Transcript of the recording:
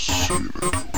Shit.